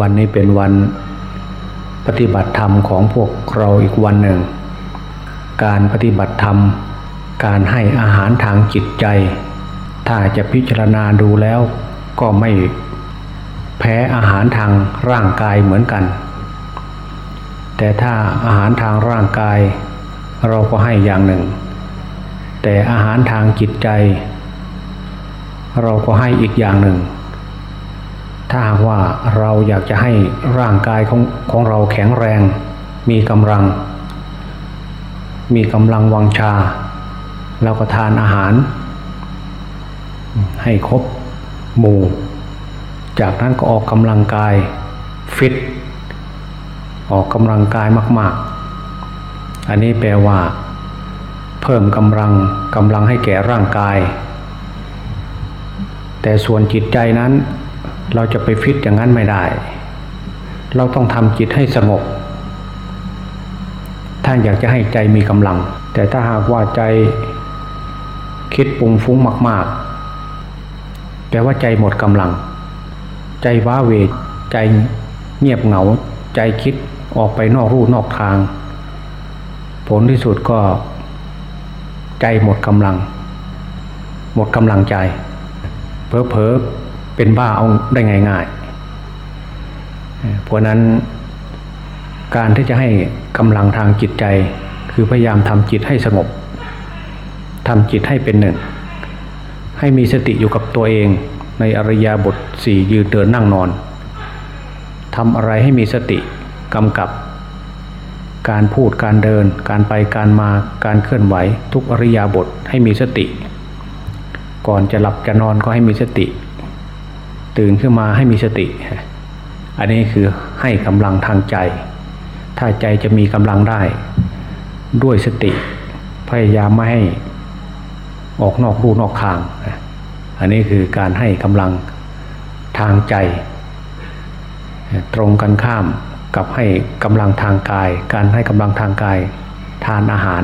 วันนี้เป็นวันปฏิบัติธรรมของพวกเราอีกวันหนึ่ง การปฏิบัติธรรม การให้อาหารทางจิตใจ ถ้าจะพิจารณาดูแล้วก็ไม่แพ้อาหารทางร่างกายเหมือนกัน แต่ถ้าอาหารทางร่างกาย เราก็ให้อย่างหนึ่ง แต่อาหารทางจิตใจ เราก็ให้อีกอย่างหนึ่ง ถ้าว่าเราอยากจะให้ร่างกายของของเราแข็งแรง มีกำลัง มีกำลังวังชา เราก็ทานอาหาร ให้ครบหมู่ จากนั้นก็ออกกำลังกายฟิต ออกกำลังกายมาก ๆ อันนี้แปลว่า เพิ่มกำลังกำลังให้แก่ร่างกาย แต่ส่วนจิตใจนั้น เราจะไปฟิตอย่างนั้นไม่ได้ เราต้องทำจิตให้สงบ ถ้าอยากจะให้ใจมีกำลัง แต่ถ้าหากว่าใจคิดปุ่งฟุ้งมาก ๆ แปลว่าใจหมดกำลัง ใจว้าเวใจเงียบเหงา ใจคิดออกไปนอกรูนอกทาง ผลที่สุดก็ ใจหมดกำลัง หมดกำลังใจ เพอเพอ เป็นบ้าเอาได้ง่ายๆ เพราะนั้นการที่จะให้กำลังทางจิตใจ คือพยายามทำจิตให้สงบทำจิตให้เป็นหนึ่ง ให้มีสติอยู่กับตัวเองในอริยบทสี่ยืนเดินนั่งนอนทำอะไรให้มีสติกำกับ การพูดการเดิน การไปการมาการเคลื่อนไหว ทุกอริยบทให้มีสติ ก่อนจะหลับจะนอนก็ให้มีสติ ตื่นขึ้นมาให้มีสติ อันนี้คือให้กำลังทางใจ ถ้าใจจะมีกำลังได้ ด้วยสติ พยายามไม่ให้ออกนอกรูนอกทาง อันนี้คือการให้กำลังทางใจ ตรงกันข้ามกับให้กำลังทางกาย การให้กำลังทางกาย ทานอาหาร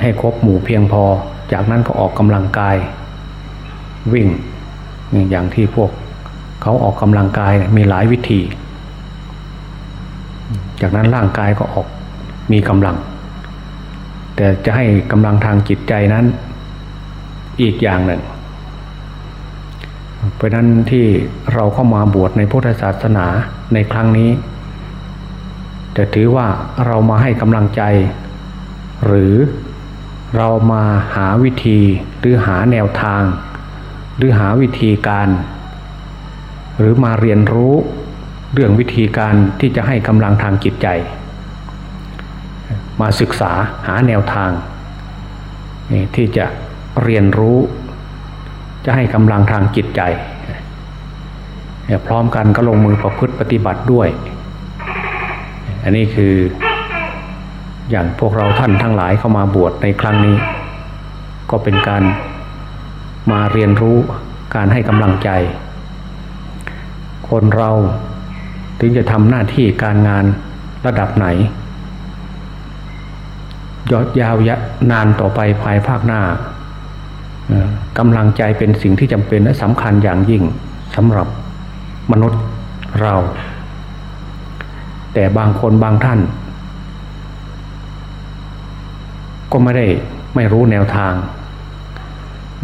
ให้ครบหมู่เพียงพอ จากนั้นก็ออกกำลังกาย วิ่ง อย่างที่พวกเขาออกกำลังกายมีหลายวิธี จากนั้นร่างกายก็ออกมีกำลัง แต่จะให้กำลังทางจิตใจนั้นอีกอย่างหนึ่ง เพราะนั้นที่เราเข้ามาบวชในพุทธศาสนาในครั้งนี้ จะถือว่าเรามาให้กำลังใจ หรือเรามาหาวิธีหรือหาแนวทาง หรือหาวิธีการ หรือมาเรียนรู้เรื่องวิธีการที่จะให้กำลังทางจิตใจ มาศึกษาหาแนวทาง ที่จะเรียนรู้ จะให้กำลังทางจิตใจ พร้อมกันก็ลงมือประพฤติปฏิบัติด้วย อันนี้คืออย่างพวกเราท่านทั้งหลายเข้ามาบวชในครั้งนี้ ก็เป็นการ มาเรียนรู้การให้กำลังใจ คนเราถึงจะทำหน้าที่การงานระดับไหนยอดยาวยนานต่อไปภายภาคหน้ากำลังใจเป็นสิ่งที่จำเป็นและสำคัญอย่างยิ่งสำหรับมนุษย์เรา แต่บางคนบางท่าน ก็ไม่ได้ไม่รู้แนวทาง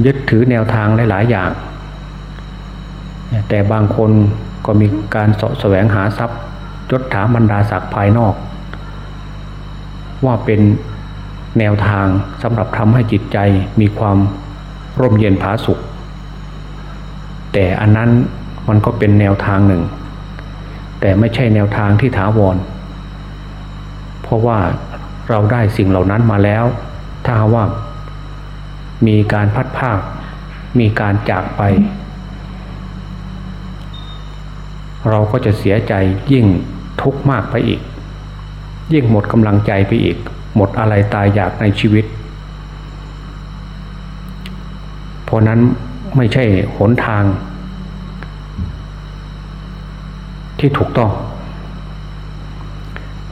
ยึดถือแนวทางหลายๆอย่าง แต่บางคนก็มีการสะแสวงหาทรัพย์ยศถาบรรดาศักดิ์ภายนอก ว่าเป็นแนวทางสำหรับทำให้จิตใจมีความร่มเย็นผาสุข แต่อันนั้นมันก็เป็นแนวทางหนึ่ง แต่ไม่ใช่แนวทางที่ถาวร เพราะว่าเราได้สิ่งเหล่านั้นมาแล้ว ถ้าว่า มีการพัดภาค มีการจากไป เราก็จะเสียใจยิ่งทุกข์มากไปอีก ยิ่งหมดกำลังใจไปอีก หมดอะไรตายอยากในชีวิต เพราะนั้นไม่ใช่หนทางที่ถูกต้อง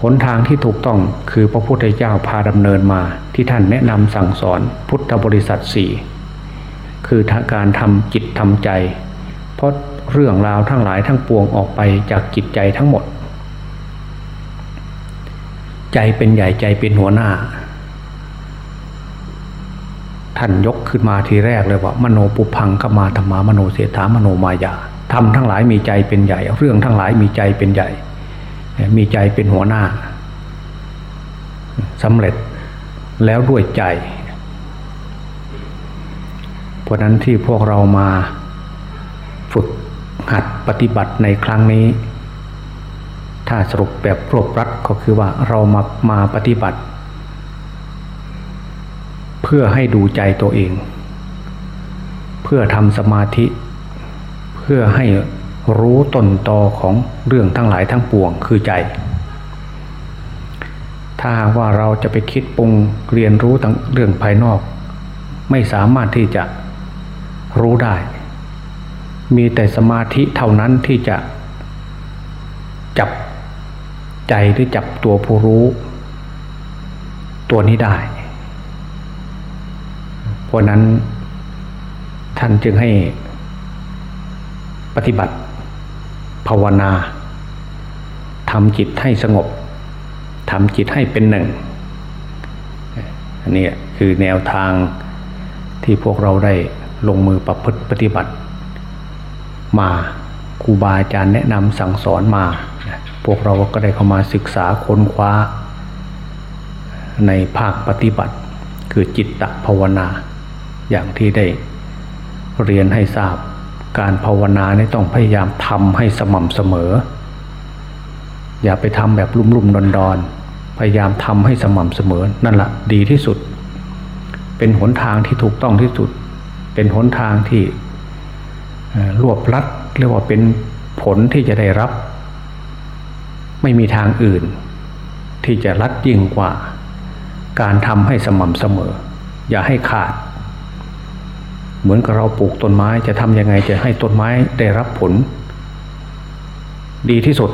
หนทางที่ถูกต้องคือพระพุทธเจ้าพาดำเนินมาที่ท่านแนะนำสั่งสอนพุทธบริษัทสี่คือการทำจิตทำใจ เพราะเรื่องราวทั้งหลายทั้งปวงออกไปจากจิตใจทั้งหมด ใจเป็นใหญ่ใจเป็นหัวหน้า ท่านยกขึ้นมาทีแรกเลยว่า มโนปุพังขมาธรรมามโนเสถามโนมายาทำทั้งหลายมีใจเป็นใหญ่ เรื่องทั้งหลายมีใจเป็นใหญ่ มีใจเป็นหัวหน้าสำเร็จแล้วด้วยใจ เพราะนั้นที่พวกเรามาฝึกหัดปฏิบัติในครั้งนี้ ถ้าสรุปแบบรวบรัดก็คือว่าเรามามาปฏิบัติ เพื่อให้ดูใจตัวเอง เพื่อทำสมาธิ เพื่อให้ รู้ต้นตอของเรื่องทั้งหลายทั้งปวงคือใจ ถ้าว่าเราจะไปคิดปรุงเรียนรู้ทั้งเรื่องภายนอก ไม่สามารถที่จะรู้ได้ มีแต่สมาธิเท่านั้นที่จะจับใจหรือจับตัวผู้รู้ ตัวนี้ได้ เพราะนั้นท่านจึงให้ปฏิบัติ ภาวนาทำจิตให้สงบทำจิตให้เป็นหนึ่งอันนี้คือแนวทางที่พวกเราได้ลงมือประพฤติปฏิบัติ มาครูบาอาจารย์แนะนำสั่งสอนมา พวกเราก็ได้เข้ามาศึกษาค้นคว้า ในภาคปฏิบัติ คือจิตตภาวนา อย่างที่ได้เรียนให้ทราบ การภาวนานี่ต้องพยายามทำให้สม่ำเสมอ อย่าไปทำแบบลุ่มๆดอนๆพยายามทำให้สม่ำเสมอ นั่นแหละดีที่สุด เป็นหนทางที่ถูกต้องที่สุด เป็นหนทางที่รวบลัดเรียกว่าเป็นผลที่จะได้รับ ไม่มีทางอื่น ที่จะรัดยิ่งกว่า การทำให้สม่ำเสมอ อย่าให้ขาด เหมือนกับเราปลูกต้นไม้จะทำยังไงจะให้ต้นไม้ได้รับผล ดีที่สุด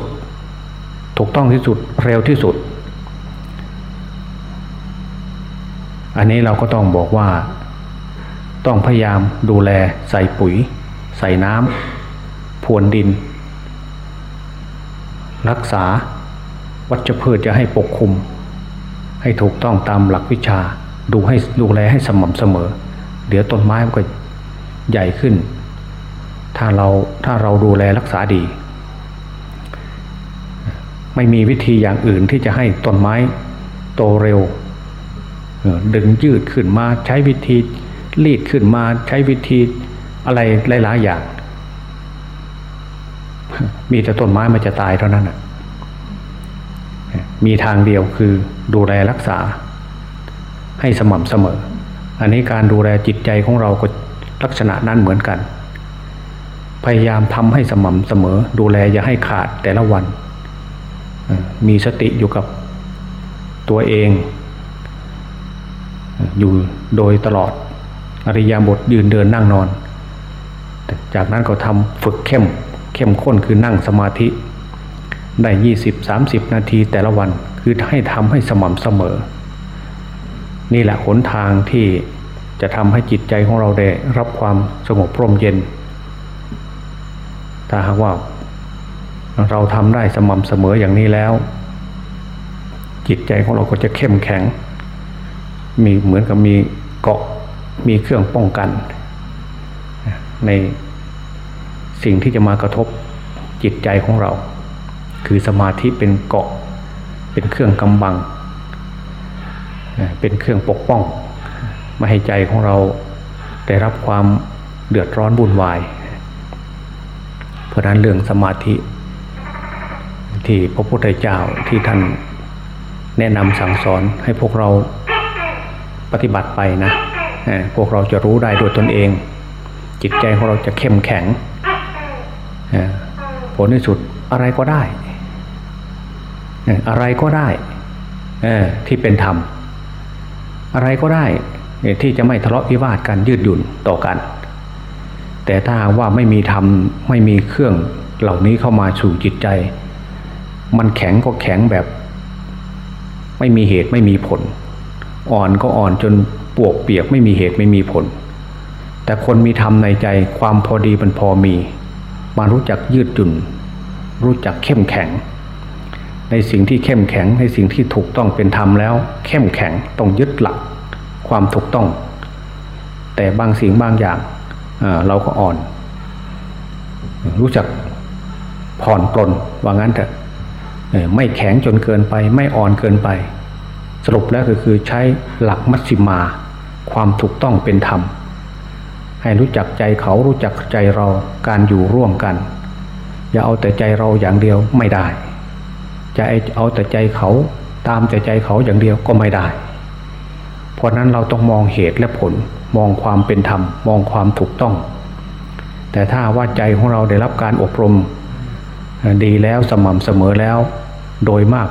ถูกต้องที่สุดเร็วที่สุด อันนี้เราก็ต้องบอกว่า ต้องพยายามดูแลใส่ปุ๋ย ใส่น้ำพรวนดิน รักษาวัชพืชจะให้ปกคลุม ให้ถูกต้องตามหลักวิชาดูให้ดูแลให้สม่ำเสมอ เดี๋ยวต้นไม้มันก็ใหญ่ขึ้น ถ้าเราถ้าเราดูแลรักษาดี ไม่มีวิธีอย่างอื่นที่จะให้ต้นไม้โตเร็ว ดึงยืดขึ้นมาใช้วิธีรีดขึ้นมาใช้วิธีอะไรหลายๆอย่าง มีแต่ต้นไม้มันจะตายเท่านั้นมีทางเดียวคือดูแลรักษาให้สม่ำเสมอ อันนี้การดูแลจิตใจของเราก็ลักษณะนั้นเหมือนกัน พยายามทำให้สม่ำเสมอ ดูแลอย่าให้ขาดแต่ละวัน มีสติอยู่กับตัวเอง อยู่โดยตลอด อริยบทยืนเดินนั่งนอน จากนั้นก็ทำฝึกเข้ม เข้มข้นคือนั่งสมาธิ ได้ยี่สิบสามสิบนาทีแต่ละวัน คือให้ทำให้สม่ำเสมอ นี่แหละหนทางที่ จะทำให้จิตใจของเราได้รับความสงบพร่มเย็น ถ้าหากว่าเราทำได้สม่ำเสมออย่างนี้แล้ว จิตใจของเราก็จะเข้มแข็ง มีเหมือนกับมีเกาะมีเครื่องป้องกัน ในสิ่งที่จะมากระทบจิตใจของเรา คือสมาธิเป็นเกาะเป็นเครื่องกำบัง เป็นเครื่องปกป้อง ไม่ให้ใจของเราได้รับความเดือดร้อนบุ่นวาย เพราะนั้นเรื่องสมาธิ ที่พระพุทธเจ้าที่ท่านแนะนำสั่งสอนให้พวกเราปฏิบัติไปนะพวกเราจะรู้ได้โดยตนเอง จิตใจของเราจะเข้มแข็งผลที่สุดอะไรก็ได้ อะไรก็ได้ที่เป็นธรรม อะไรก็ได้ ที่จะไม่ทะเลาะวิวาทกันยืดหยุ่นต่อกัน แต่ถ้าว่าไม่มีธรรมไม่มีเครื่องเหล่านี้เข้ามาสู่จิตใจ มันแข็งก็แข็งแบบ ไม่มีเหตุไม่มีผล อ่อนก็อ่อนจนปวกเปียกไม่มีเหตุไม่มีผล แต่คนมีธรรมในใจความพอดีมันพอมี มารู้จักยืดหยุ่น รู้จักเข้มแข็ง ในสิ่งที่เข้มแข็งในสิ่งที่ถูกต้องเป็นธรรมแล้ว เข้มแข็งต้องยึดหลัก ความถูกต้อง แต่บางสิ่งบางอย่างเราก็อ่อน รู้จักผ่อนปลนว่างั้นเถอะไม่แข็งจนเกินไป ไม่อ่อนเกินไป สรุปแล้วก็คือใช้หลักมัชฌิมา ความถูกต้องเป็นธรรม ให้รู้จักใจเขารู้จักใจเราการอยู่ร่วมกัน อย่าเอาแต่ใจเราอย่างเดียวไม่ได้จะเอาแต่ใจเขาตามแต่ใจเขาอย่างเดียวก็ไม่ได้ เพราะนั้นเราต้องมองเหตุและผลมองความเป็นธรรม มองความถูกต้อง แต่ถ้าว่าใจของเราได้รับการอบรม ดีแล้วสม่ำเสมอแล้ว โดยมาก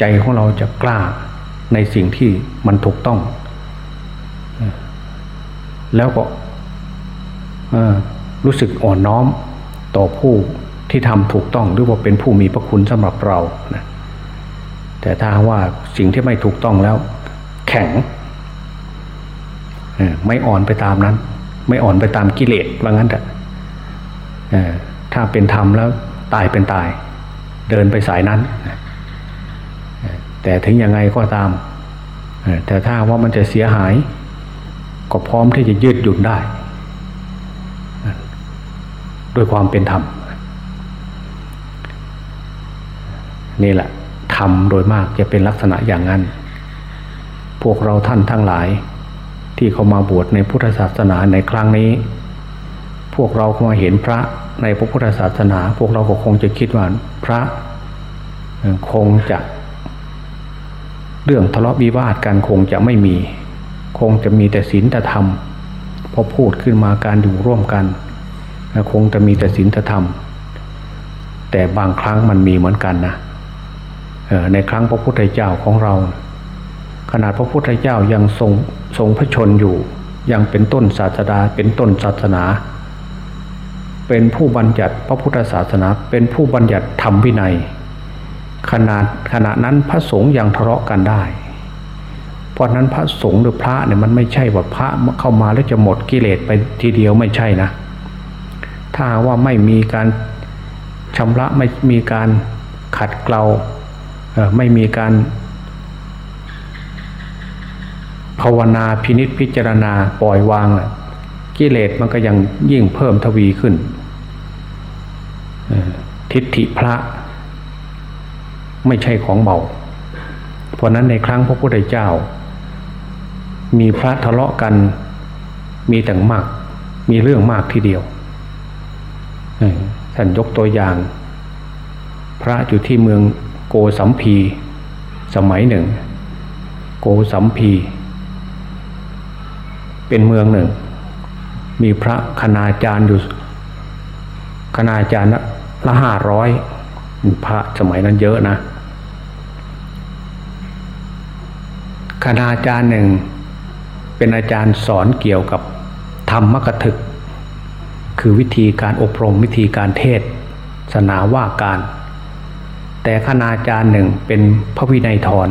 ใจของเราจะกล้าในสิ่งที่มันถูกต้อง แล้วก็รู้สึกอ่อนน้อมต่อผู้ที่ทำถูกต้องหรือว่าเป็นผู้มีพระคุณสำหรับเรานะแต่ถ้าว่าสิ่งที่ไม่ถูกต้องแล้ว แข็งไม่อ่อนไปตามนั้น ไม่อ่อนไปตามกิเลสว่างั้นแต่ถ้าเป็นธรรมแล้วตายเป็นตาย เดินไปสายนั้น แต่ถึงยังไงก็ตาม แต่ถ้าว่ามันจะเสียหาย ก็พร้อมที่จะยืดหยุ่นได้ ด้วยความเป็นธรรม นี่แหละธรรมโดยมากจะเป็นลักษณะอย่างนั้น พวกเราท่านทั้งหลาย ที่เขามาบวชในพุทธศาสนาในครั้งนี้ พวกเรามาเห็นพระในพระพุทธศาสนา พวกเราก็คงจะคิดว่าพระคงจะ เรื่องทะเลาะวิวาทกันคงจะไม่มี คงจะมีแต่ศีลแต่ธรรมพอพูดขึ้นมาการอยู่ร่วมกันคงจะมีแต่ศีลธรรม แต่บางครั้งมันมีเหมือนกันนะในครั้งพระพุทธเจ้าของเรา ขนาดพระพุทธเจ้ายังทรงทรงพระชนอยู่ ยังเป็นต้นศาสดาเป็นต้นศาสนา เป็นผู้บัญญัติพระพุทธศาสนา เป็นผู้บัญญัติธรรมวินัย ขนาดขณะนั้นพระสงฆ์ยังทะเลาะกันได้ เพราะนั้นพระสงฆ์หรือพระเนี่ยมันไม่ใช่ว่าพระเข้ามาแล้วจะหมดกิเลสไปทีเดียวไม่ใช่นะ ถ้าว่าไม่มีการชำระไม่มีการขัดเกลาไม่มีการ ภาวนาพินิษพิจารณาปล่อยวางกิเลสมันก็ยังยิ่งเพิ่มทวีขึ้น ทิฏฐิพระไม่ใช่ของเบาเพราะนั้นในครั้งพระพุทธเจ้า มีพระทะเลาะกันมีแต่งมาก มีเรื่องมากทีเดียวท่านยกตัวอย่าง พระอยู่ที่เมืองโกสัมพี สมัยหนึ่ง โกสัมพี เป็นเมืองหนึ่ง มีพระคณาจารย์อยู่คณาจารย์ละห้าร้อยพระสมัยนั้นเยอะนะคณาจารย์หนึ่ง เป็นอาจารย์สอนเกี่ยวกับธรรมกถึก คือวิธีการอบรมวิธีการเทศศาสนาว่าการ แต่คณาจารย์หนึ่งเป็นพระวินัยทร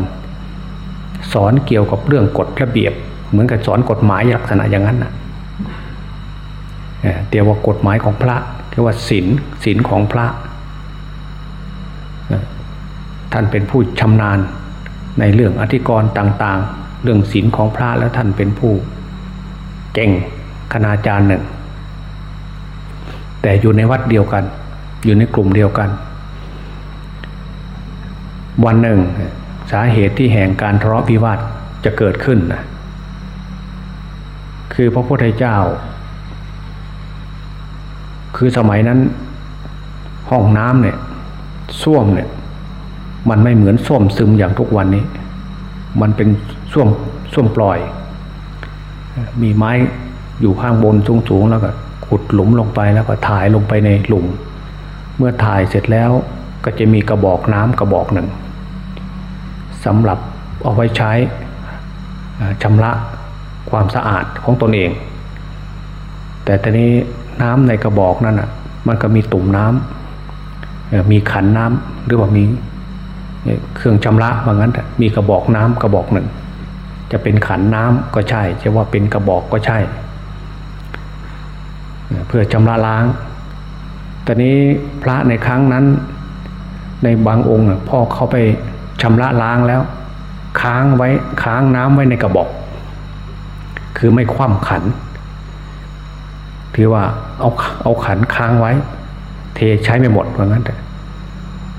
สอนเกี่ยวกับเรื่องกฎระเบียบ เหมือนกับสอนกฎหมายลักษณะอย่างนั้นนะเดี๋ยวว่ากฎหมายของพระเรียกว่าศีลศีลของพระ ท่านเป็นผู้ชำนาญในเรื่องอธิกรณ์ต่าง ๆ เรื่องศีลของพระแล้วท่านเป็นผู้เก่งคณาจารย์หนึ่ง แต่อยู่ในวัดเดียวกัน อยู่ในกลุ่มเดียวกัน วันหนึ่ง สาเหตุที่แห่งการทะเลาะวิวาทจะเกิดขึ้นนะ คือพระพุทธเจ้า คือสมัยนั้นห้องน้ำเนี่ยส้วมเนี่ย มันไม่เหมือนส้วมซึมอย่างทุกวันนี้ มันเป็นส้วมส้วมปล่อย มีไม้อยู่ข้างบนสูงๆแล้วก็ขุดหลุมลงไปแล้วก็ถ่ายลงไปในหลุม เมื่อถ่ายเสร็จแล้วก็จะมีกระบอกน้ำกระบอกหนึ่งสำหรับเอาไว้ใช้ชำระ ความสะอาดของตนเอง แต่ตอนนี้น้ำในกระบอกนั่นอะ มันก็มีตุ่มน้ำมีขันน้ำหรือว่ามีเครื่องชำระว่างั้นมีกระบอกน้ำกระบอกหนึ่ง จะเป็นขันน้ำก็ใช่จะว่าเป็นกระบอกก็ใช่ เพื่อชำระล้างตอนนี้พระในครั้งนั้น ในบางองค์พ่อเขาไปชำระล้างแล้ว ค้างไว้ค้างน้ำไว้ในกระบอก คือไม่คว่ำขัน ถือว่าเอาเอาขันค้างไว้ เทใช้ไม่หมดว่างั้นแต่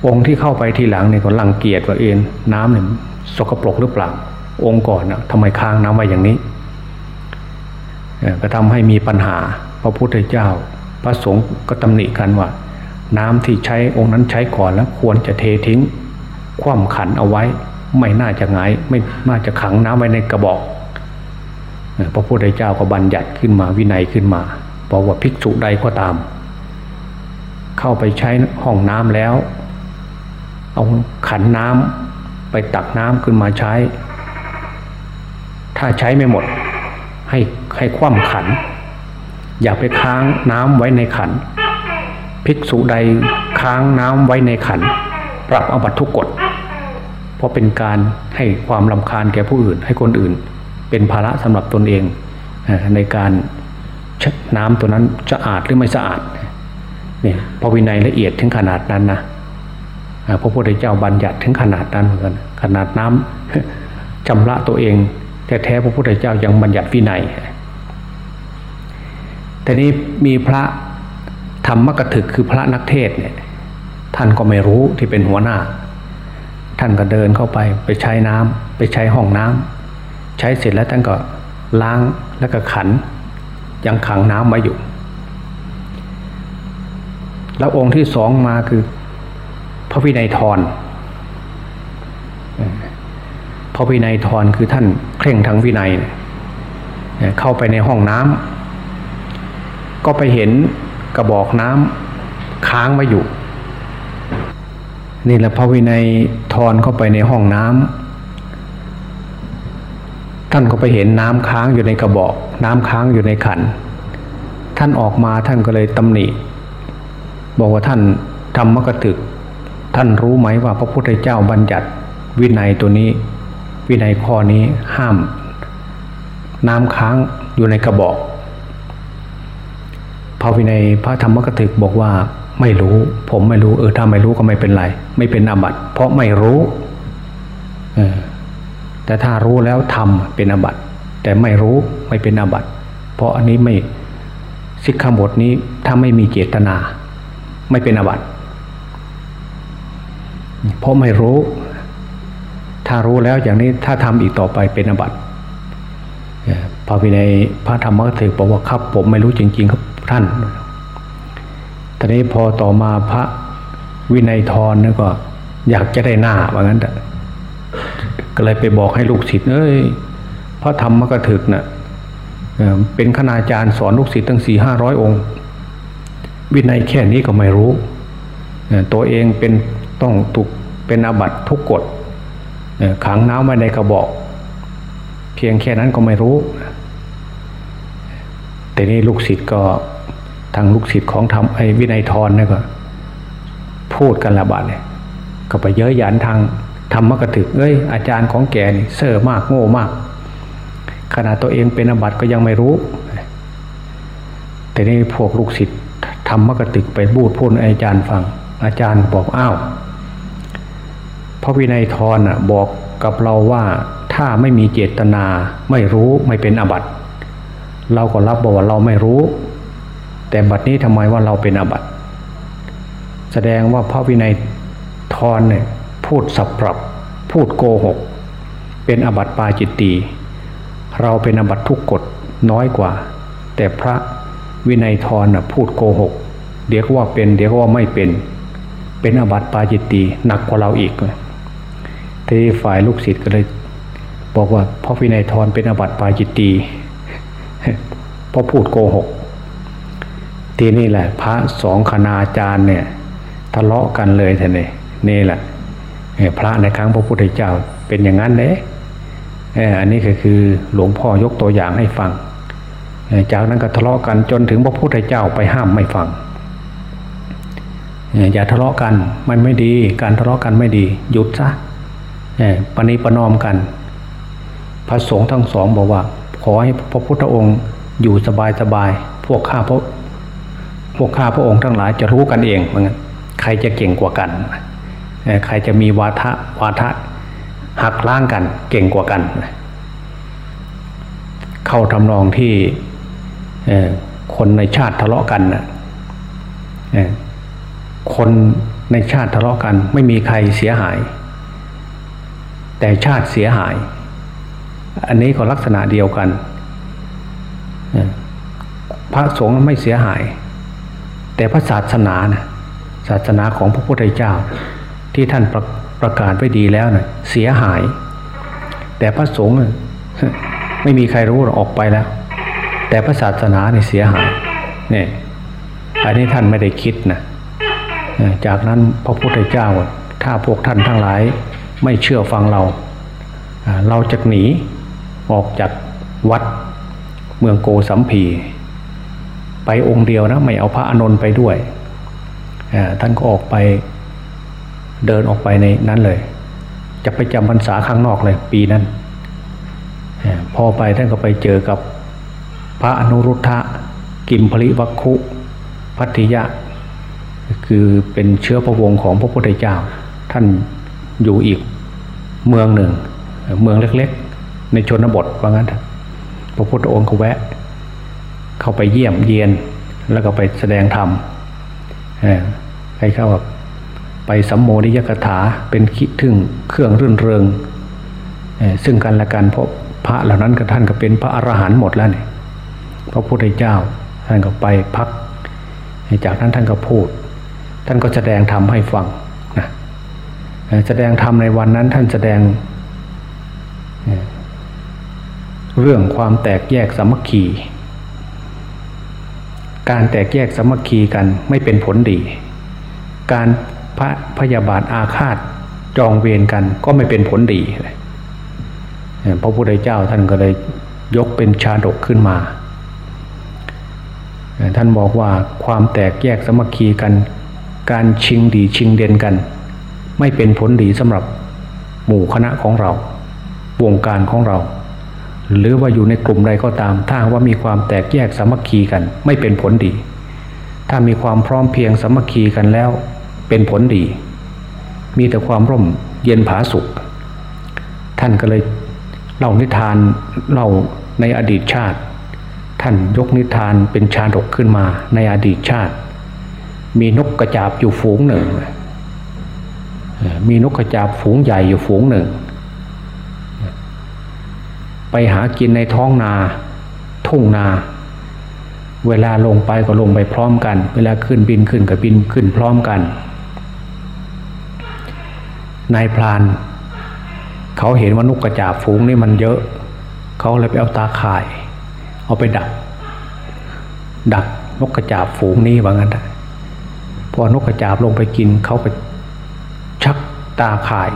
องค์ที่เข้าไปทีหลังเนี่ยก็รังเกียจว่าเอ็นน้ำเนี่ยสกปรกหรือเปล่า องค์ก่อนนะทำไมค้างน้ำไว้อย่างนี้ก็ทำให้มีปัญหา พระพุทธเจ้า พระสงฆ์ก็ตำหนิกันว่า น้ำที่ใช้องค์นั้นใช้ก่อนแล้วควรจะเททิ้ง คว่ำขันเอาไว้ ไม่น่าจะงายไม่น่าจะขังน้ำไว้ในกระบอก พระพุทธเจ้าก็บัญญัติขึ้นมาวินัยขึ้นมาบอกว่าภิกษุใดก็ตาม เข้าไปใช้ห้องน้ำแล้ว เอาขันน้ำไปตักน้ำขึ้นมาใช้ ถ้าใช้ไม่หมด ให้ให้คว่ำขัน อย่าไปค้างน้ำไว้ในขัน ภิกษุใดค้างน้ำไว้ในขัน ปรับอบัตทุกกฎเพราะเป็นการให้ความลำคาญแก่ผู้อื่น ให้คนอื่น เป็นภาระสำหรับตนเองในการน้ำตัวนั้นสะอาดหรือไม่สะอาดเนี่ยพระวินัยละเอียดถึงขนาดนั้นนะพระพุทธเจ้าบัญญัติถึงขนาดนั้นเหมือนกันขนาดน้ำชำระตัวเองแท้ๆพระพุทธเจ้ายังบัญญัติวินัยแต่นี้มีพระธรรมกถึกคือพระนักเทศเนี่ยท่านก็ไม่รู้ที่เป็นหัวหน้า ท่านก็เดินเข้าไปไปใช้น้ำไปใช้ห้องน้ำ ใช้เสร็จแล้วท่านก็ล้างแล้วก็ขัน ยังขังน้ำไว้อยู่ แล้วองค์ที่สองมาคือ พระวินัยทรพระวินัยทรคือท่านเคร่งทางวินัย เข้าไปในห้องน้ำก็ไปเห็นกระบอกน้ำค้างไว้อยู่ นี่แหละพระวินัยทรเข้าไปในห้องน้ำ ท่านก็ไปเห็นน้ำค้างอยู่ในกระบอก น้ำค้างอยู่ในขัน ท่านออกมาท่านก็เลยตำหนิ บอกว่าท่านธรรมกถึก ท่านรู้ไหมว่าพระพุทธเจ้าบัญญัติวินัยตัวนี้ วินัยข้อนี้ห้าม น้ำค้างอยู่ในกระบอกพระวินัยพระธรรมกถึกบอกว่าไม่รู้ ผมไม่รู้เออถ้าไม่รู้ก็ไม่เป็นไร ไม่เป็นอาบัติเพราะไม่รู้ เออ แต่ถ้ารู้แล้วทำเป็นอาบัติแต่ไม่รู้ไม่เป็นอาบัติเพราะอันนี้ไม่สิกขาบทนี้ถ้าไม่มีเจตนา ไม่เป็นอาบัติเพราะไม่รู้ ถ้ารู้แล้วอย่างนี้ถ้าทำอีกต่อไปเป็นอาบัติพระวินัยพระธรรมก็ถือบอกว่าครับผมไม่รู้จริง ๆ ครับท่านตอนนี้พอต่อมาพระวินัยทรนี่ก็อยากจะได้หน้าว่างั้นแต่ ก็เลยไปบอกให้ลูกศิษย์เอ้ยพระธรรมกถึกนะ่ะเป็นคณาจารย์สอนลูกศิษย์ตั้งสี่ห้าร้อยองค์ วินัยแค่นี้ก็ไม่รู้ ตัวเองเป็นต้องถูกเป็นอาบัตทุกกฎขังน้ำไว้ในกระบอก เพียงแค่นั้นก็ไม่รู้ แต่นี่ลูกศิษย์ก็ทางลูกศิษย์ของทำไอ้วินัยทรนี่ก็ พูดกันละบาดเลยก็ไปเยอะหยันทาง ธรรมกถึกเอ้ยอาจารย์ของแกนี่เซ่อมากโง่มากขนาดตัวเองเป็นอบัติก็ยังไม่รู้ แต่นี่พวกลูกศิษย์ทำมกติกไปบูดพูดอาจารย์ฟัง อาจารย์บอกอ้าวพระวินัยทรอะบอกกับเราว่าถ้าไม่มีเจตนาไม่รู้ไม่เป็นอบัติเราก็รับบอกว่าเราไม่รู้ แต่บัดนี้ทำไมว่าเราเป็นอบัติแสดงว่าพระวินัยทรเนี่ย พูดสับปรับ พูดโกหก เป็นอบัตปาจิตตีเราเป็นอบัตทุกกฎน้อยกว่า แต่พระวินัยทรพูดโกหก เดี๋ยวก็ว่าเป็น เดี๋ยวก็ว่าไม่เป็น เป็นอบัตปาจิตตีหนักกว่าเราอีกที่ฝ่ายลูกศิษย์ก็เลยบอกว่าพระวินัยทรเป็นอบัตปาจิตตีเพราะพูดโกหก ทีนี่แหละ พระสองคณาจารย์เนี่ยทะเลาะกันเลยท่านนี่นี่แหละ พระในครั้งพระพุทธเจ้าเป็นอย่างนั้นเ่ยอันนี้ก็คือหลวงพ่อยกตัวอย่างให้ฟัง จากนั้นก็ทะเลาะกันจนถึงพระพุทธเจ้าไปห้ามไม่ฟัง อย่าทะเลาะกันมันไม่ดี การทะเลาะกันไม่ดีหยุดซะปณิปนอมกัน พระสงฆ์ทั้งสองบอกว่า ขอให้พระพุทธองค์อยู่สบายสบายพวกข้าพระพวกข้าพระองค์ทั้งหลายจะรู้กันเองเหมือนกันใครจะเก่งกว่ากัน ใครจะมีวาทะวาทะหักล้างกันเก่งกว่ากัน เข้าทำนองที่คนในชาติทะเลาะกันนะคนในชาติทะเลาะกัน ไม่มีใครเสียหาย แต่ชาติเสียหาย อันนี้ก็ลักษณะเดียวกัน พระสงฆ์ไม่เสียหาย แต่พระศาสนานะศาสนาของพระพุทธเจ้า ที่ท่านประประกาศไว้ดีแล้วนะ่ะเสียหาย แต่พระสงฆ์ไม่มีใครรู้ออกไปแล้ว แต่พระศาสนาเนี่ยเสียหายเนี่ยอันนี้ท่านไม่ได้คิดนะจากนั้นพระพุทธเจ้าถ้าพวกท่านทั้งหลายไม่เชื่อฟังเรา เราจะหนีออกจากวัดเมืองโกสัมพีไปองค์เดียวนะไม่เอาพระอานนท์ไปด้วยท่านก็ออกไป เดินออกไปในนั้นเลย จะไปจำพรรษาข้างนอกเลยปีนั้นพอไปท่านก็ไปเจอกับพระอนุรุทธะกิมพลิวัคคุพัทธิยะ คือเป็นเชื้อพระวงศ์ของพระพุทธเจ้า ท่านอยู่อีกเมืองหนึ่ง เมืองเล็กๆ ในชนบทว่างั้น พระพุทธองค์ก็แวะ เข้าไปเยี่ยมเยียนแล้วก็ไปแสดงธรรมใครเข้าแบบ ไปสัมโมนิยกถาเป็นคิดถึงเครื่องรื่นเริง ซึ่งกันและกันเพราะพระเหล่านั้นกับท่านก็เป็นพระอรหันต์หมดแล้วเนี่ยพระพุทธเจ้าท่านก็ไปพัก จากนั้นท่านก็พูด ท่านก็แสดงธรรมให้ฟังนะแสดงธรรมในวันนั้นท่านแสดงเรื่องความแตกแยกสามัคคี การแตกแยกสามัคคีกันไม่เป็นผลดี การ พระพยาบาทอาฆาตจองเวรกันก็ไม่เป็นผลดีเลยพระพุทธเจ้าท่านก็เลยยกเป็นชาดกขึ้นมา ท่านบอกว่าความแตกแยกสมัคคีกัน การชิงดีชิงเด่นกัน ไม่เป็นผลดีสำหรับหมู่คณะของเรา วงการของเรา หรือว่าอยู่ในกลุ่มใดก็ตาม ถ้าว่ามีความแตกแยกสมัคคีกัน ไม่เป็นผลดี ถ้ามีความพร้อมเพียงสมัคคีกันแล้ว เป็นผลดี มีแต่ความร่มเย็นผาสุข ท่านก็เลยเล่านิทานเล่าในอดีตชาติ ท่านยกนิทานเป็นชาดกขึ้นมาในอดีตชาติ มีนกกระจาบอยู่ฝูงหนึ่ง มีนกกระจาบฝูงใหญ่อยู่ฝูงหนึ่ง ไปหากินในท้องนา ทุ่งนา เวลาลงไปก็ลงไปพร้อมกัน เวลาขึ้นบินขึ้นก็บินขึ้นพร้อมกัน นายพราน เขาเห็นว่านกกระจาบฝูงนี่มันเยอะ เขาเลยไปเอาตาข่าย เอาไปดัก ดักนกกระจาบฝูงนี้ว่างั้นพอนกกระจาบลงไปกินเขาไปชักตาข่าย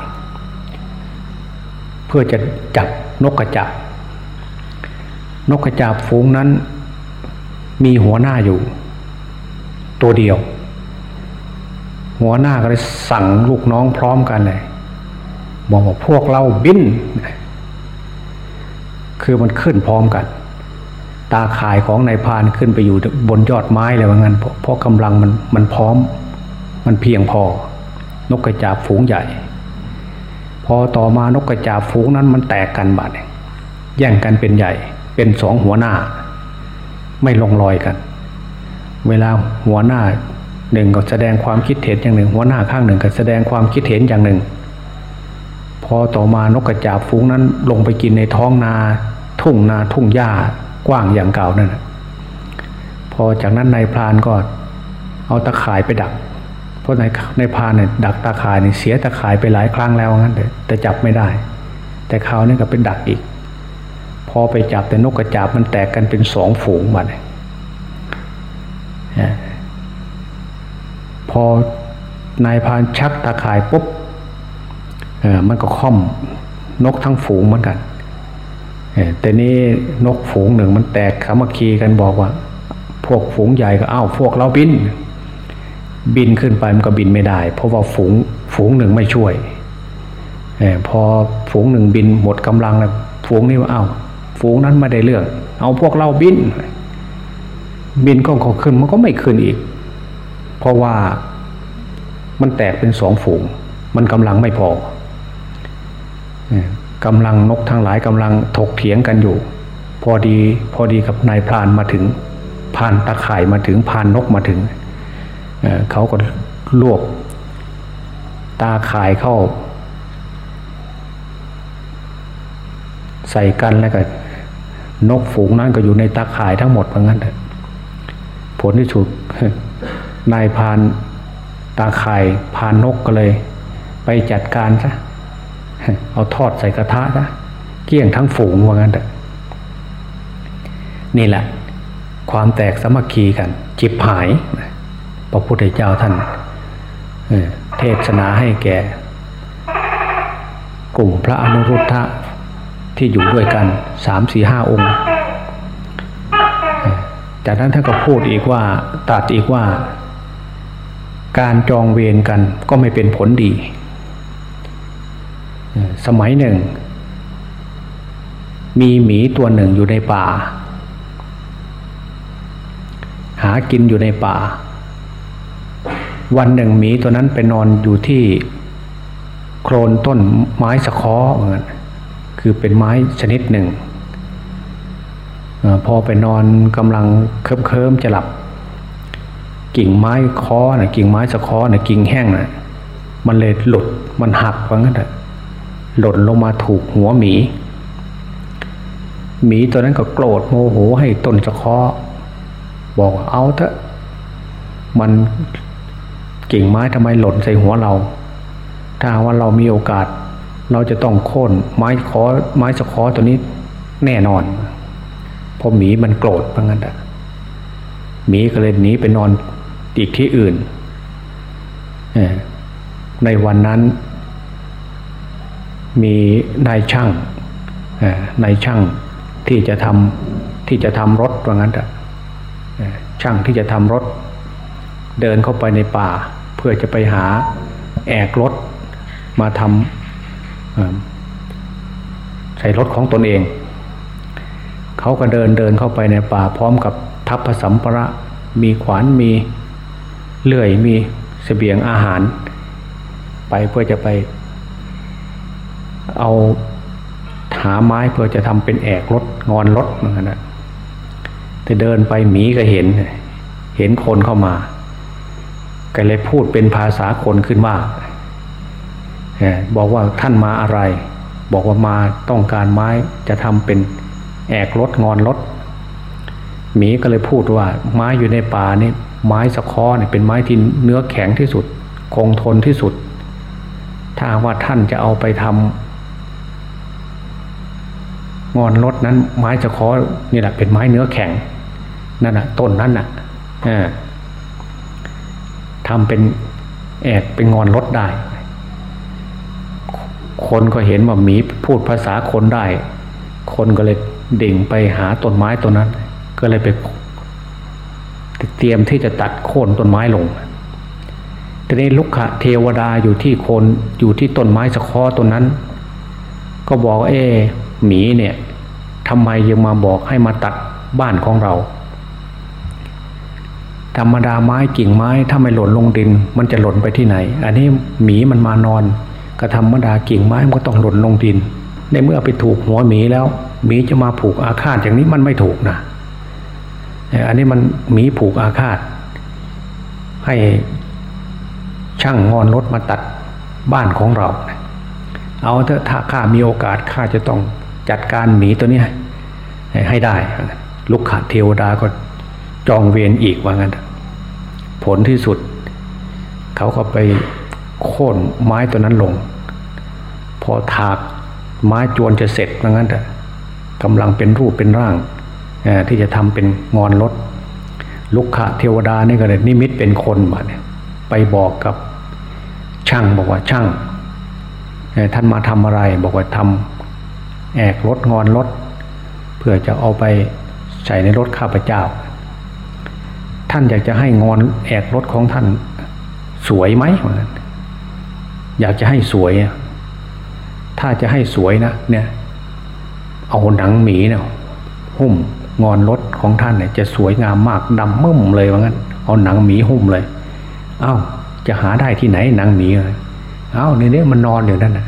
เพื่อจะจับนกกระจาบนกกระจาบฝูงนั้น มีหัวหน้าอยู่ ตัวเดียว หัวหน้าก็เลยสั่งลูกน้องพร้อมกันเลยบอกว่าพวกเราบิน คือมันขึ้นพร้อมกัน ตาข่ายของนายพานขึ้นไปอยู่บนยอดไม้เลยว่างั้นเพราะกำลังมันมันพร้อม มันเพียงพอ นกกระจาบฝูงใหญ่ พอต่อมานกกระจาบฝูงนั้นมันแตกกันบาดแย่งกันเป็นใหญ่ เป็นสองหัวหน้า ไม่ลงรอยกัน เวลาหัวหน้า หนึ่งก็แสดงความคิดเห็นอย่างหนึ่ง หัวหน้าข้างหนึ่งก็แสดงความคิดเห็นอย่างหนึ่ง พอต่อมานกกระจาบฝูงนั้นลงไปกินในท้องนา ทุ่งนาทุ่งหญ้ากว้างอย่างเก่านั่นพอจากนั้นนายพรานก็เอาตะข่ายไปดัก เพราะในในพรานเนี่ยดักตะข่ายเนี่ยเสียตะข่ายไปหลายครั้งแล้วงั้นแต่จับไม่ได้ แต่คราวนี้ก็เป็นดักอีก พอไปจับแต่นกกระจาบมันแตกกันเป็นสองฝูงมาเลย อนายพานชักตาข่ายปุ๊บมันก็ค่อมนกทั้งฝูงเหมือนกันแต่นี้นกฝูงหนึ่งมันแตกขามาคีกันบอกว่า พวกฝูงใหญ่ก็อ้าวพวกเราบิน บินขึ้นไปมันก็บินไม่ได้ เพราะว่าฝูงฝูงหนึ่งไม่ช่วยพอฝูงหนึ่งบินหมดกำลังแล้วฝูงนี้ว่าอ้าวฝูงนั้นไม่ได้เรื่อง เอาพวกเราบิน บินก็ขอขึ้นมันก็ไม่ขึ้นอีก เพราะว่ามันแตกเป็นสองฝูง มันกำลังไม่พอกำลังนกทั้งหลายกำลังถกเถียงกันอยู่ พอดีพอดีกับนายพรานมาถึงพานตะข่ายมาถึงพานนกมาถึงเเขาก็ลวก ตาข่ายเข้า ใส่กันแล้วก็นกฝูงนั้นก็อยู่ในตาข่ายทั้งหมดเหมือนกันผลที่สุด นายพานตาไข่พานนกก็เลย ไปจัดการซะเอาทอดใส่กระทะซะเกี้ยงทั้งฝูงว่างั้นแต่นี่แหละ ความแตกสมัคคีกัน จิบหาย พระพุทธเจ้าท่านเทศนาให้แก่ กลุ่มพระอนุรุทธะที่อยู่ด้วยกันสามสี่ห้าองค์ จากนั้นท่านก็พูดอีกว่าตัดอีกว่า การจองเวรกันก็ไม่เป็นผลดี สมัยหนึ่ง มีหมีตัวหนึ่งอยู่ในป่า หากินอยู่ในป่า วันหนึ่งหมีตัวนั้นไปนอนอยู่ที่โคลนต้นไม้สะเคอเหมือนคือเป็นไม้ชนิดหนึ่ง พอไปนอนกำลังเคิมเคิมจะหลับ กิ่งไม้คอนะกิ่งไม้สะคอนะกิ่งแห้งนะมันเลยหลุดมันหักว่างั้นแหละหล่นลงมาถูกหัวหมี หมีตัวนั้นก็โกรธโมโหให้ต้นสะคอบอกเอาเถอะมันกิ่งไม้ทำไมหล่นใส่หัวเรา ถ้าว่าเรามีโอกาส เราจะต้องโค่นไม้คอไม้สะคอตัวนี้แน่นอนพอหมีมันโกรธเพราะงั้นอะหมีก็เลยหนีไปนอน อีกที่อื่น ในวันนั้น มีนายช่างนายช่างที่จะทำที่จะทำรถว่างั้นอะช่างที่จะทำรถ เดินเข้าไปในป่า เพื่อจะไปหาแอกรถมาทำใส่รถของตนเอง เขาก็เดินเดินเข้าไปในป่าพร้อมกับทัพผสัมประมีขวานมี เลื่อยมีเสบียงอาหาร ไปเพื่อจะไป เอาหาไม้เพื่อจะทำเป็นแอกรถงอนรถเหมือนกันนะแต่เดินไปหมีก็เห็น เห็นคนเข้ามาก็เลยพูดเป็นภาษาคนขึ้นว่าบอกว่าท่านมาอะไร บอกว่ามาต้องการไม้จะทำเป็นแอกรถงอนรถหมีก็เลยพูดว่าไม้อยู่ในป่านี่ ไม้สะคอเนี่ยเป็นไม้ที่เนื้อแข็งที่สุด คงทนที่สุด ถ้าว่าท่านจะเอาไปทำงอนรถนั้น ไม้สะคอนี่แหละเป็นไม้เนื้อแข็งนั่นแหะต้นนั้นน่ะทำเป็นแอกเป็นงอนรถได้ คนก็เห็นว่าหมีพูดภาษาคนได้ คนก็เลยดิ่งไปหาต้นไม้ต้นนั้น ก็เลยไป เตรียมที่จะตัดโค่นต้นไม้ลงทีนี้ลุกขะเทวดาอยู่ที่โคนอยู่ที่ต้นไม้สะคอต้นนั้น ก็บอกเอหมีเนี่ยทำไมยังมาบอกให้มาตัดบ้านของเรา ธรรมดาไม้กิ่งไม้ถ้าไม่หล่นลงดิน มันจะหล่นไปที่ไหน อันนี้หมีมันมานอนกระธรรมดากิ่งไม้มันก็ต้องหล่นลงดิน ในเมื่อไปถูกหัวหมีแล้วหมีจะมาผูกอาฆาตอย่างนี้มันไม่ถูกนะ อันนี้มันหมีผูกอาฆาต ให้ช่างงอนรถมาตัดบ้านของเรา เอาเถอะถ้าข้ามีโอกาสข้าจะต้องจัดการหมีตัวนี้ให้ได้ลุกขาเทวดาก็จองเวรอีกว่างั้น ผลที่สุด เขาก็ไปโค่นไม้ตัวนั้นลง พอถากไม้จวนจะเสร็จเพรางั้นแต่กำลังเป็นรูปเป็นร่าง ที่จะทำเป็นงอนรถลุกขะเทวดานี่ก็เลยนิมิตเป็นคนมาเนี่ยไปบอกกับช่างบอกว่าช่างท่านมาทำอะไรบอกว่าทำแอกรถงอนรถเพื่อจะเอาไปใส่ในรถข้าพเจ้า ท่านอยากจะให้งอนแอกรถของท่านสวยไหมอนกันอยากจะให้สวย ถ้าจะให้สวยนะเนี่ยเอาหนังหมีเนี่ยหุ้ม งอนรถของท่านเนี่ยจะสวยงามมากดำมึมเลยว่างั้น เอาหนังหมีหุ้มเลย เอา้า จะหาได้ที่ไหนหนังหมีเอา้าเนี่ยมันนอนอยู่นั่นนะ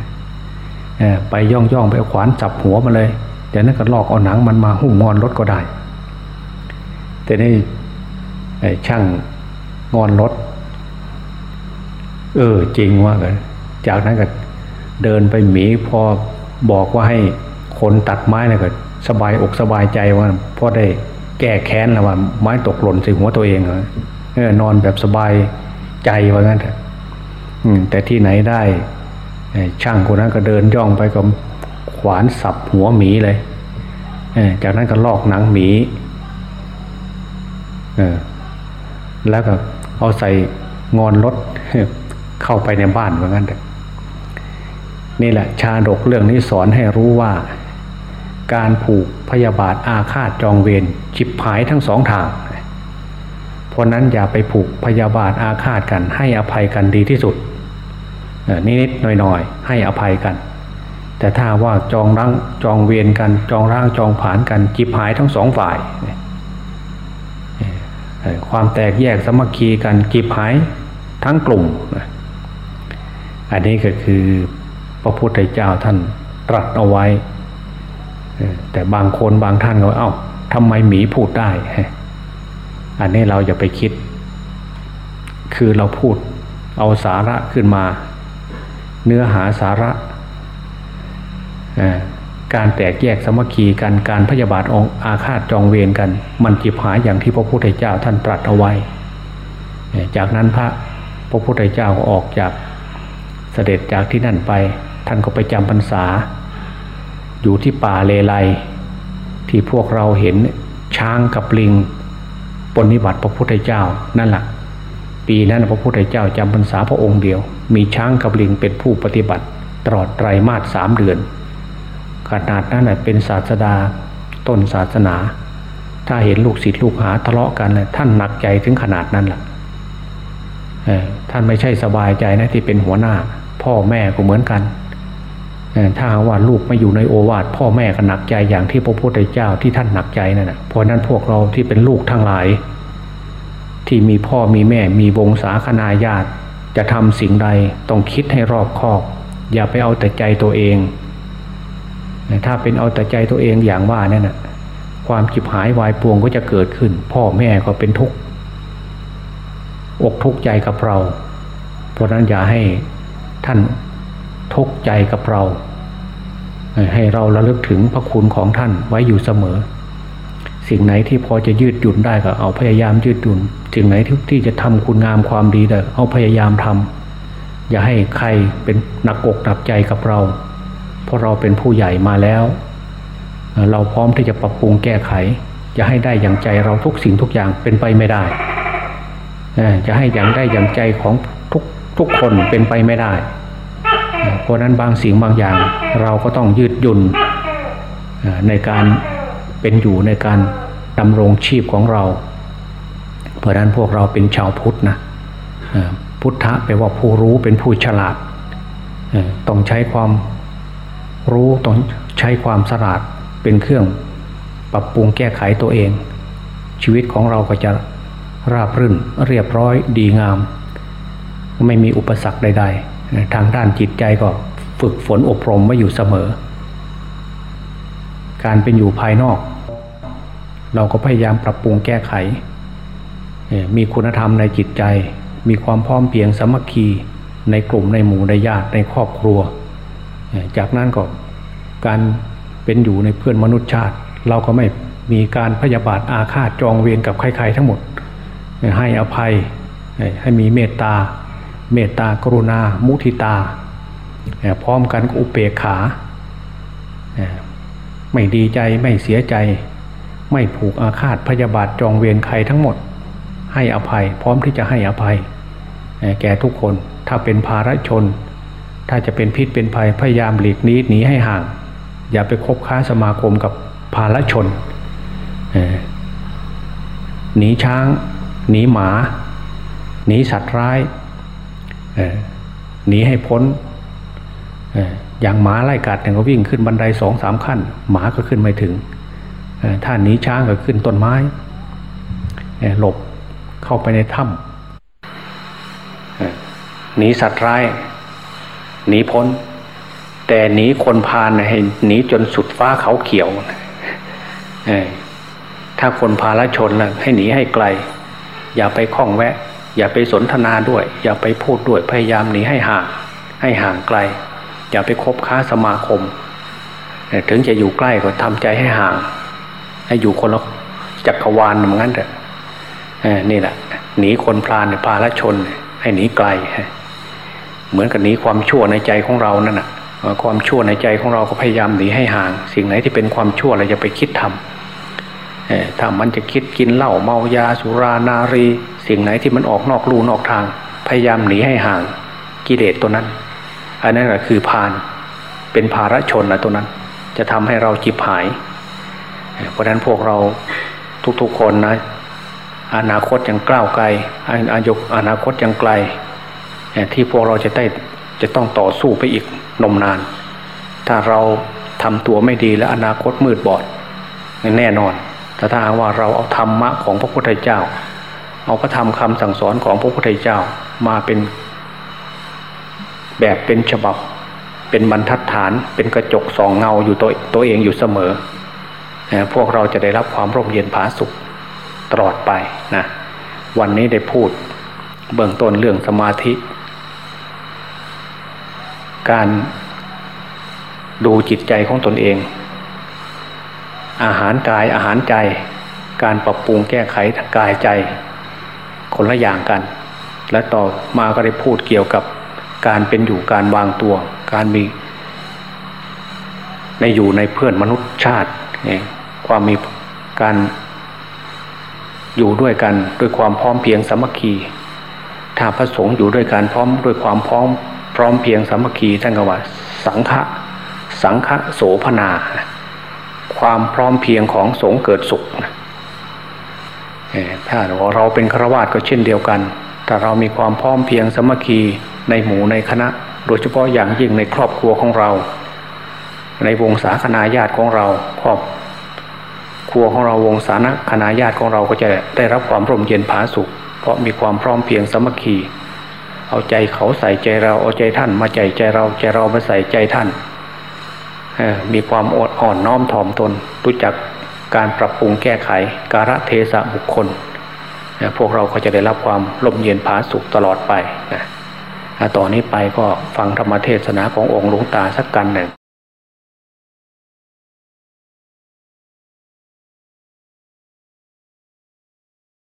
ไปย่องย่องไปเอาขวานจับหัวมาเลยแต่นั้นก็ลอกเอาหนังมันมาหุ้มงอนรถก็ได้ แต่นี่ช่างงอนรถ เออจริงว่ากันจากนั้นก็เดินไปหมีพอบอกว่าให้คนตัดไม้นี่ยก็ สบายอกสบายใจว่าพอได้แก้แค้นแล้วว่า ไม้ตกหล่นใส่หัวตัวเองเออนอนแบบสบายใจว่างั้นแต่ที่ไหนได้ช่างคนนั้นก็เดินย่องไปกับขวานสับหัวหมีเลยจากนั้นก็ลอกหนังหมีแล้วก็เอาใส่งอนรถเข้าไปในบ้านเหมือนกันนี่แหละ ชาดกเรื่องนี้สอนให้รู้ว่า การผูกพยาบาทอาฆาตจองเวรจิบหายทั้งสองทางเพราะนั้นอย่าไปผูกพยาบาทอาฆาตกัน ให้อภัยกันดีที่สุดนิดๆหน่อยๆให้อภัยกัน แต่ถ้าว่าจองร่างจองเวียนกันจองร่างจองผานกันจิบหายทั้งสองฝ่ายความแตกแยกสมัคคีกันจิบหายทั้งกลุ่มอันนี้ก็คือพระพุทธเจ้าท่านตรัสเอาไว้ แต่บางคนบางท่านก็เอา้าทำไมหมีพูดได้ อันนี้เราอย่าไปคิด คือเราพูดเอาสาระขึ้นมา เนื้อหาสาระ การแตกแยกสมัคคีกันการพยาบาทองอาฆาตจองเวรกัน มันจิบหายอย่างที่พระพุทธเจ้าท่านตรัสเอาไว้ จากนั้นพระพระพุทธเจ้าก็ออกจากเสด็จจากที่นั่นไป ท่านก็ไปจำพรรษา อยู่ที่ป่าเลไลที่พวกเราเห็นช้างกับลิงปนิบัติพระพุทธเจ้านั่นแหละปีนั้นพระพุทธเจ้าจำพรรษาพระองค์เดียว มีช้างกับลิงเป็นผู้ปฏิบัติ ตลอดไตรมาสสามเดือน ขนาดนั้นเป็นศาสดาต้นศาสนา ถ้าเห็นลูกศิษย์ลูกหาทะเลาะกันท่านหนักใจถึงขนาดนั้นแหละท่านไม่ใช่สบายใจนะที่เป็นหัวหน้า พ่อแม่ก็เหมือนกัน ถ้าว่าลูกไม่อยู่ในโอวาทพ่อแม่ก็หนักใจอย่างที่พระพุทธเจ้าที่ท่านหนักใจนั่นแหะเพราะนั้นพวกเราที่เป็นลูกทั้งหลาย ที่มีพ่อมีแม่มีวงศาคณาญาติ จะทำสิ่งใดต้องคิดให้รอบคอบ อย่าไปเอาแต่ใจตัวเอง ถ้าเป็นเอาแต่ใจตัวเองอย่างว่านั่นนะความจิบหายวายปวงก็จะเกิดขึ้น พ่อแม่ก็เป็นทุกข์อกทุกข์ใจกับเรา เพราะนั้นอย่าให้ท่าน ทุกข์ใจกับเรา ให้เราระลึกถึงพระคุณของท่านไว้อยู่เสมอ สิ่งไหนที่พอจะยืดหยุ่นได้ก็เอาพยายามยืดหยุ่นสิ่งไหนที่ที่จะทำคุณงามความดีได้เอาพยายามทำอย่าให้ใครเป็นหนักอกหนักใจกับเรา เพราะเราเป็นผู้ใหญ่มาแล้ว เราพร้อมที่จะปรับปรุงแก้ไขจะให้ได้อย่างใจเราทุกสิ่งทุกอย่างเป็นไปไม่ได้ จะให้อย่างได้อย่างใจของทุกทุกคนเป็นไปไม่ได้ เพราะนั้นบางสิ่งบางอย่างเราก็ต้องยืดหยุ่นในการเป็นอยู่ในการดำรงชีพของเรา เพราะนั้นพวกเราเป็นชาวพุทธนะพุทธะแปลว่าผู้รู้เป็นผู้ฉลาดต้องใช้ความรู้ต้องใช้ความสลาดเป็นเครื่องปรับปรุงแก้ไขตัวเอง ชีวิตของเราก็จะราบรื่นเรียบร้อยดีงาม ไม่มีอุปสรรคใด ๆ ทางด้านจิตใจก็ฝึกฝนอบรมไว้อยู่เสมอ การเป็นอยู่ภายนอก เราก็พยายามปรับปรุงแก้ไข มีคุณธรรมในจิตใจ มีความพร้อมเพียงสมัคคีในกลุ่มในหมู่ในญาติในครอบครัว จากนั้นก็การเป็นอยู่ในเพื่อนมนุษยชาติ เราก็ไม่มีการพยาบาทอาฆาตจองเวรกับใครๆทั้งหมด ให้อภัยให้มีเมตตา เมตตากรุณา มุทิตา พร้อมกันก็อุเบกขา ไม่ดีใจไม่เสียใจ ไม่ผูกอาฆาตพยาบาทจองเวรใครทั้งหมด ให้อภัย พร้อมที่จะให้อภัย แก่ทุกคนถ้าเป็นภาระชน ถ้าจะเป็นพิษเป็นภัยพยายามหลีกนี้หนีให้ห่าง อย่าไปคบค้าสมาคมกับภาระชนหนีช้าง หนีหมา หนีสัตว์ร้าย หนีให้พ้นอย่างหมาไล่กัดเนี่ยก็วิ่งขึ้นบันไดสองสามขั้น หมาก็ขึ้นไม่ถึงเอ่อถ้าหนีช้างก็ขึ้นต้นไม้หลบเข้าไปในถ้ำหนีสัตว์ร้ายหนีพ้น แต่หนีคนพาลนะให้หนีจนสุดฟ้าเขาเขียวถ้าคนพาลชนนะให้หนีให้ไกล อย่าไปคล้องแวะ อย่าไปสนทนาด้วย อย่าไปพูดด้วยพยายามหนีให้ห่าง ให้ห่างไกล อย่าไปคบค้าสมาคม ถึงจะอยู่ใกล้ก็ทำใจให้ห่าง ให้อยู่คนละจักรวาลเหมือนกันเถอะนี่แหละหนีคนพลานี่พาละชน ให้หนีไกล เหมือนกับหนีความชั่วในใจของเรานั่นแหะความชั่วในใจของเราก็พยายามหนีให้ห่าง สิ่งไหนที่เป็นความชั่วเราจะไปคิดทำถ้ามันจะคิดกินเหล้าเมายาสุรานารี สิ่งไหนที่มันออกนอกลู่นอกทาง พยายามหนีให้ห่างกิเลสตัวนั้น อันนั้นแหละคือพานเป็นภาระชนนะตัวนั้น จะทำให้เราจิบหาย เพราะฉะนั้นพวกเราทุกๆคนนะ อนาคตยังกล้าวไกลอายุอนาคตยังไกล ที่พวกเราจะได้จะต้องต่อสู้ไปอีกนมนาน ถ้าเราทำตัวไม่ดีและอนาคตมืดบอดแน่นอนแต่ถ้าว่าเราเอาธรรมะของพระพุทธเจ้า เอาพระธรรมคำสั่งสอนของพระพุทธเจ้ามาเป็น แบบเป็นฉบับ เป็นบรรทัดฐาน เป็นกระจกส่องเงาอยู่ตัวตัวเองอยู่เสมอ พวกเราจะได้รับความร่มเย็นผาสุขตลอดไปนะวันนี้ได้พูดเบื้องต้นเรื่องสมาธิ การดูจิตใจของตนเอง อาหารกายอาหารใจ การปรับปรุงแก้ไขกายใจ คนละอย่างกัน และต่อมาก็ได้พูดเกี่ยวกับการเป็นอยู่การวางตัว การมี ในอยู่ในเพื่อนมนุษย์ชาติความมีการอยู่ด้วยกันด้วยความพร้อมเพียงสามัคคี ถ้าพระสงฆ์อยู่ด้วยกันพร้อมด้วยความพร้อมพร้อมเพียงสามัคคีท่านก็ว่า สังฆะสังฆะโสภนา ความพร้อมเพียงของสงฆ์เกิดสุข ถ้าเราเป็นฆราวาสก็เช่นเดียวกันถ้าเรามีความพร้อมเพียงสมัคคีในหมู่ในคณะ โดยเฉพาะอย่างยิ่งในครอบครัวของเรา ในวงศาคณาญาติของเราครอบครัวของเราวงศานะคณาญาติของเราก็จะได้รับความร่มเย็นผาสุข เพราะมีความพร้อมเพียงสมัคคีเอาใจเขาใส่ใจเราเอาใจท่านมาใจใจเราใจเรามาใส่ใจท่านมีความอดอ่อนน้อมถ่อมตนรู้จัก การปรับปรุงแก้ไขการะเทศะบุคคลพวกเราก็จะได้รับความลมเย็นผาสุขตลอดไปนะต่อนนี้ไปก็ฟังธรรมเทศนาขององค์หลวงตาสักกันหนึ่ง